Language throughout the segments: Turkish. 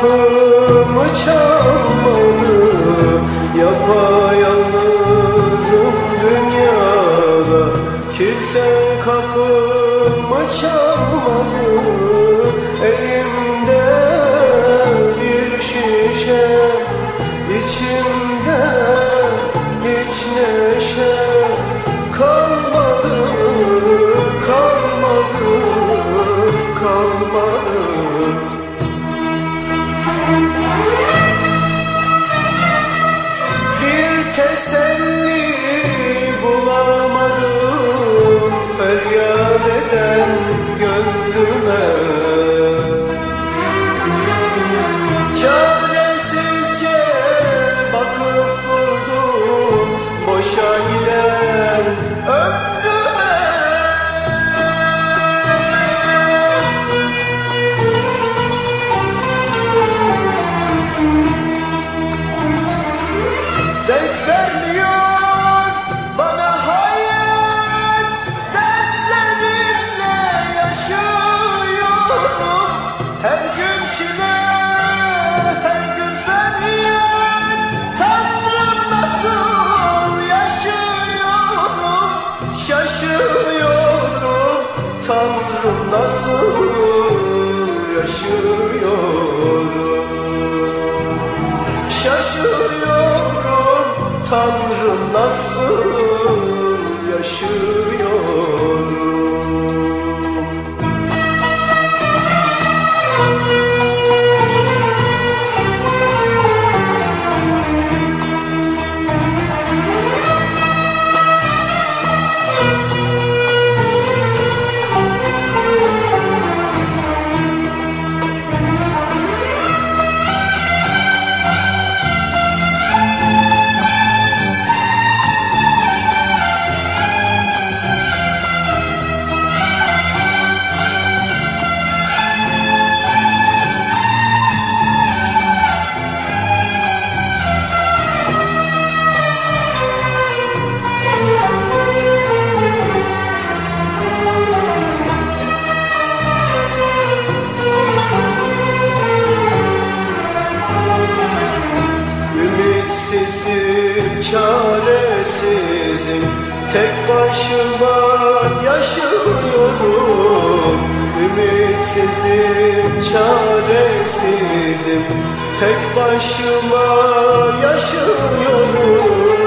kapımı çalmadı Yapayalnızım dünyada. Kimse kapımı çalmadı Elimde bir şişe içimde hiç neşe Fred, Tanrım nasıl yaşıyorum? Şaşırıyorum Tanrım nasıl yaşıyorum çaresizim. Tek başıma yaşıyorum. Ümitsizim, çaresizim. Tek başıma yaşıyorum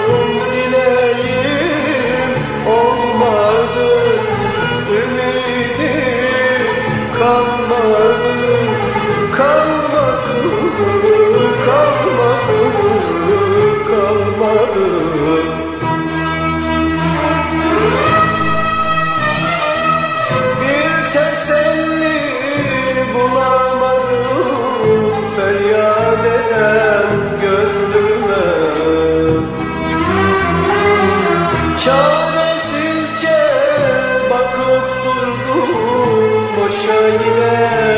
Çaresizce bakıp durdum Boşa giden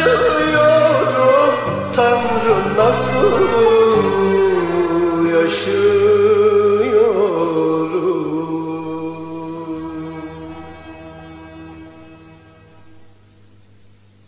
should